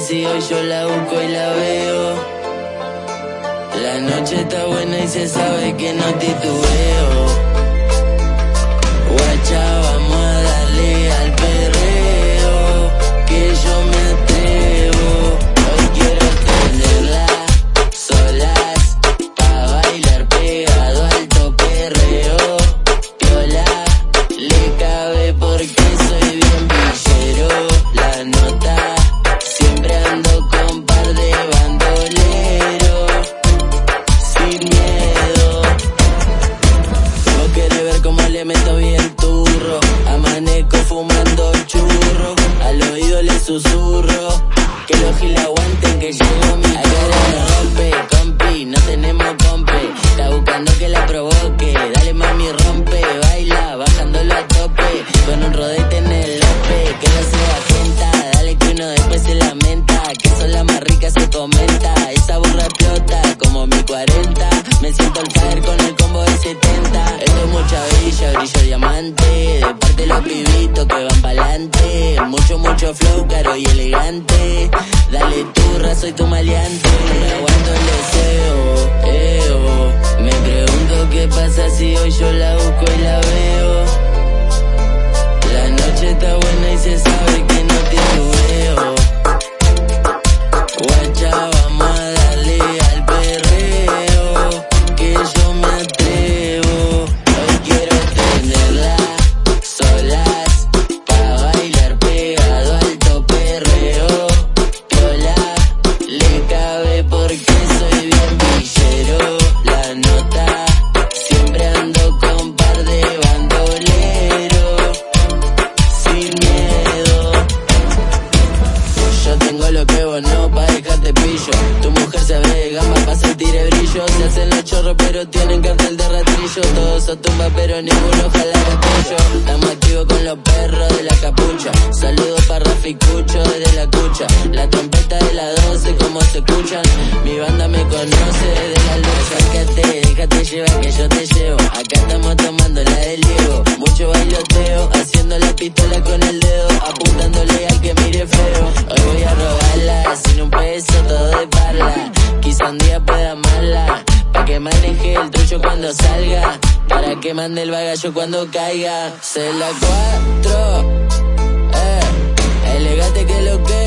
si hoy yo la busco y la veo? La noche está buena y se sabe que no titubeo. Guacha, Cuando diamante. De parte de los pibitos que van pa'lante. Mucho, mucho flow, caro y elegante. Dale turra, soy tu maleante. Aguanto el deseo, Tu mujer se ve gama pa' sentir el brillo. Se hacen los chorros, pero tienen cartel de rastrillo. Todos son tumba, pero ninguno jala gatillo. Estamos activos con los perros de la capucha. Saludos para Rafi Cucho desde la cucha. La trompeta de la 12, como se escuchan. Mi banda me conoce desde la luz. Acércate, déjate llevar que yo te llevo. Acá estamos tomando pistola con el dedo. Apuntándole al que mire feo. Hoy voy a robarla, sin un peso, todo de parla. Quizá un día pueda amarla. Pa' que maneje el trucho cuando salga. Para que mande el bagallo cuando caiga. Se la cuatro. Eh, elegante que lo que.